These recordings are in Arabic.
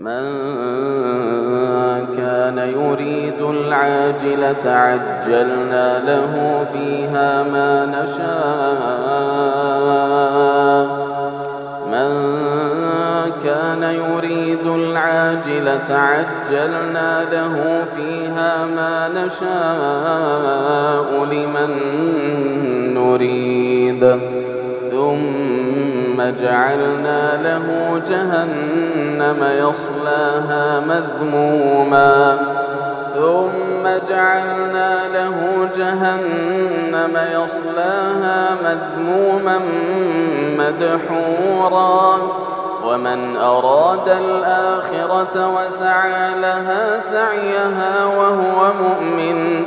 من كان يريد العاجلة عجلنا له فيها ما نشاء. من كان يريد العاجلة عجلنا له فيها ما نشاء لمن نريد. ثم جعلنا له جهنم يصلاها مذموما. ثم جعلنا له جهنم يصلاها مذموما مدحورا. ومن أراد الآخرة وسعى لها سعيها وهو مؤمن.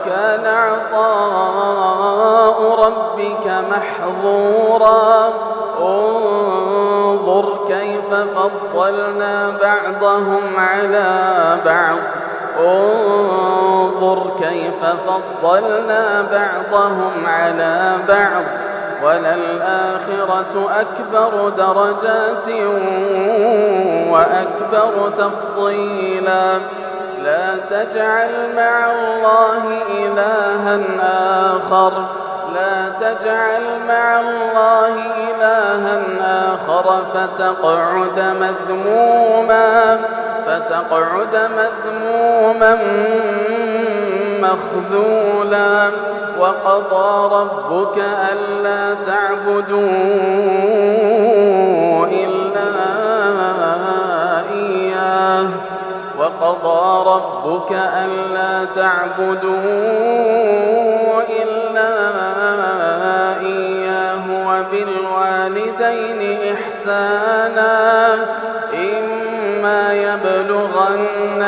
وما كان عطاء ربك محظورا. انظر كيف فضلنا بعضهم على بعض. انظر كيف فضلنا بعضهم على بعض. وللآخرة أكبر درجات وأكبر تفضيلا. لا تجعل مع الله آخر. لا تجعل مع الله إلها آخر. فتقعد مذموما فتقعد مذموما مخذولا. وقضى ربك ألا تعبدوا إلا إياه. وقضى ربك ألا تعبدوا إلا إياه وبالوالدين إحسانا إما يبلغن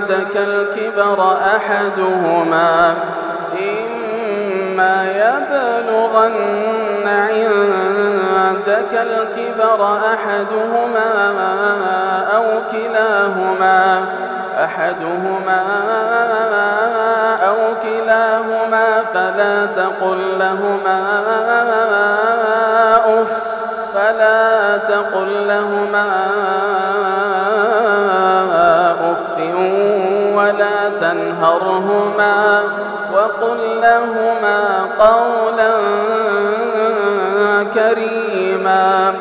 عندك الكبر أحدهما إما يبلغن عندك الكبر أحدهما أو كلاهما. أحدهما أو كلاهما فلا تقل لهما أف فلا تقل لهما أف ولا تنهرهما وقل لهما قولا كريما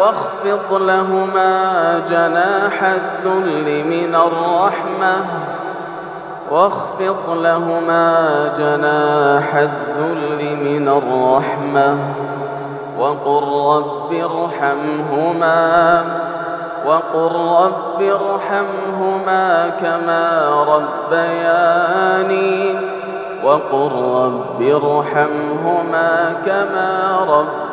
واخفض لهما جناح الذل من الرحمة. واخفض لهما جناح الذل من الرحمة. وقل رب ارحمهما وقل رب ارحمهما كما ربياني. وقل رب ارحمهما كما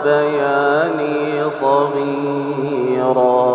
ربياني صغيرا.